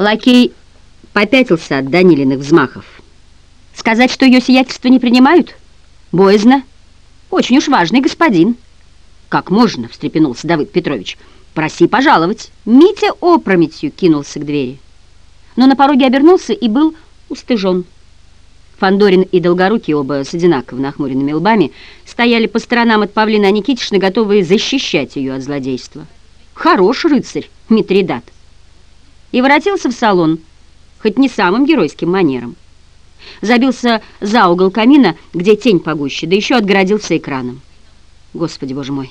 Лакей попятился от Данилиных взмахов. Сказать, что ее сиятельство не принимают? Боязно. Очень уж важный господин. Как можно, встрепенулся Давыд Петрович. Проси пожаловать. Митя опрометью кинулся к двери. Но на пороге обернулся и был устыжен. Фандорин и Долгорукий, оба с одинаково нахмуренными лбами, стояли по сторонам от Павлины Никитичны, готовые защищать ее от злодейства. Хорош рыцарь, Митридат. И воротился в салон, хоть не самым геройским манером. Забился за угол камина, где тень погуще, да еще отгородился экраном. Господи, боже мой!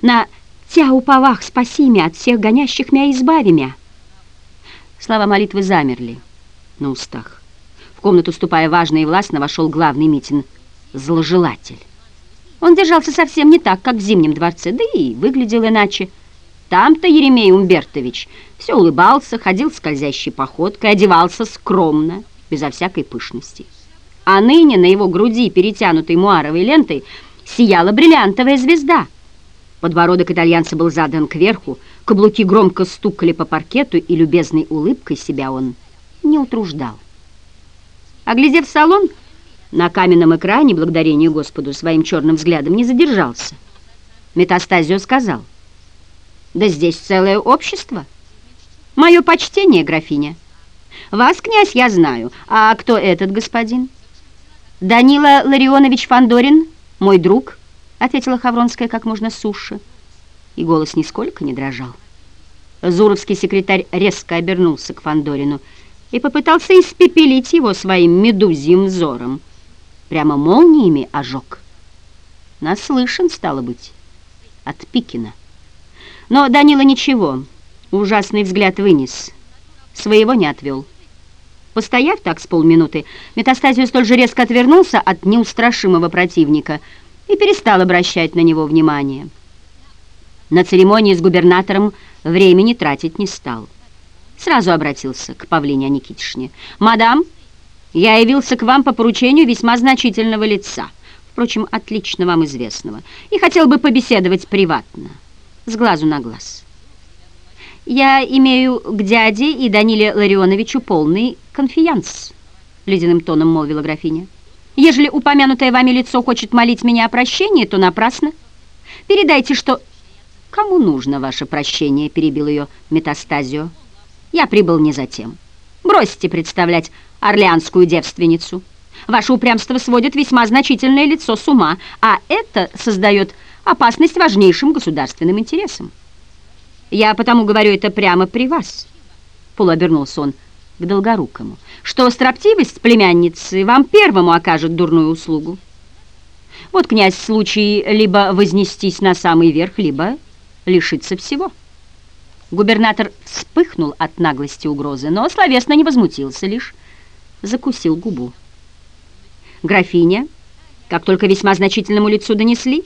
На «Тя уповах, спаси меня от всех гонящих меня, избави меня!» Слова молитвы замерли на устах комнату, ступая важно и властно, вошел главный Митин – зложелатель. Он держался совсем не так, как в Зимнем дворце, да и выглядел иначе. Там-то Еремей Умбертович все улыбался, ходил скользящей походкой, одевался скромно, безо всякой пышности. А ныне на его груди, перетянутой муаровой лентой, сияла бриллиантовая звезда. Подбородок итальянца был задан кверху, каблуки громко стукали по паркету, и любезной улыбкой себя он не утруждал. Оглядев салон, на каменном экране, благодарение Господу, своим черным взглядом не задержался. Метастазио сказал, «Да здесь целое общество. Мое почтение, графиня. Вас, князь, я знаю. А кто этот господин?» «Данила Ларионович Фандорин, мой друг», — ответила Хавронская как можно суше. И голос нисколько не дрожал. Зуровский секретарь резко обернулся к Фандорину и попытался испепелить его своим медузьим взором. Прямо молниями ожег. Наслышан, стало быть, от Пикина. Но Данила ничего, ужасный взгляд вынес, своего не отвел. Постояв так с полминуты, Метастазио столь же резко отвернулся от неустрашимого противника и перестал обращать на него внимание. На церемонии с губернатором времени тратить не стал сразу обратился к Павлине Никитишне. «Мадам, я явился к вам по поручению весьма значительного лица, впрочем, отлично вам известного, и хотел бы побеседовать приватно, с глазу на глаз. Я имею к дяде и Даниле Ларионовичу полный конфианс», — ледяным тоном молвила графиня. «Ежели упомянутое вами лицо хочет молить меня о прощении, то напрасно. Передайте, что...» «Кому нужно ваше прощение?» — перебил ее метастазио. Я прибыл не за тем. Бросьте представлять орлеанскую девственницу. Ваше упрямство сводит весьма значительное лицо с ума, а это создает опасность важнейшим государственным интересам. Я потому говорю это прямо при вас, полуобернулся он к Долгорукому, что строптивость племянницы вам первому окажет дурную услугу. Вот, князь, случай либо вознестись на самый верх, либо лишиться всего. Губернатор вспыхнул от наглости угрозы, но словесно не возмутился, лишь закусил губу. «Графиня, как только весьма значительному лицу донесли,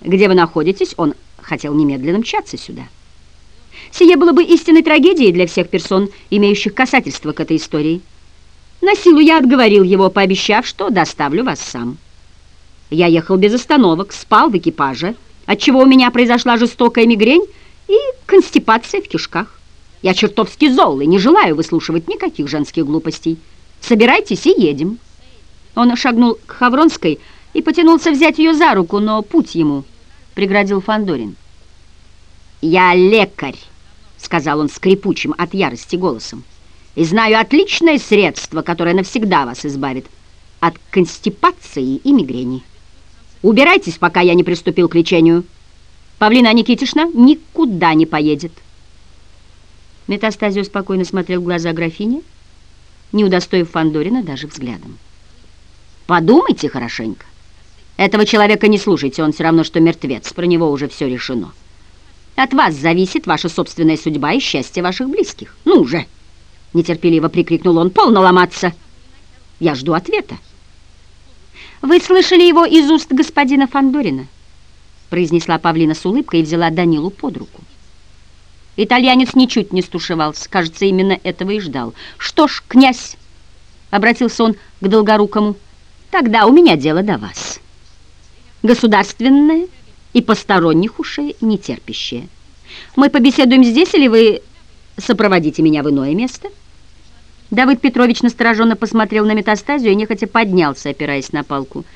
где вы находитесь, он хотел немедленно мчаться сюда. Сие было бы истинной трагедией для всех персон, имеющих касательство к этой истории. На силу я отговорил его, пообещав, что доставлю вас сам. Я ехал без остановок, спал в экипаже, отчего у меня произошла жестокая мигрень, и констипация в кишках. Я чертовски зол и не желаю выслушивать никаких женских глупостей. Собирайтесь и едем». Он шагнул к Хавронской и потянулся взять ее за руку, но путь ему преградил Фандорин. «Я лекарь», — сказал он скрипучим от ярости голосом, «и знаю отличное средство, которое навсегда вас избавит от констипации и мигрени. Убирайтесь, пока я не приступил к лечению». Павлина Никитишна никуда не поедет. Метастазио спокойно смотрел в глаза графини, не удостоив Фандорина даже взглядом. Подумайте хорошенько. Этого человека не слушайте, он все равно, что мертвец, про него уже все решено. От вас зависит ваша собственная судьба и счастье ваших близких. Ну же! Нетерпеливо прикрикнул он, полно ломаться. Я жду ответа. Вы слышали его из уст господина Фандорина? произнесла Павлина с улыбкой и взяла Данилу под руку. Итальянец ничуть не стушевался, кажется, именно этого и ждал. «Что ж, князь!» — обратился он к Долгорукому. «Тогда у меня дело до вас. Государственное и посторонних ушей нетерпящее. Мы побеседуем здесь, или вы сопроводите меня в иное место?» Давыд Петрович настороженно посмотрел на метастазию и нехотя поднялся, опираясь на палку –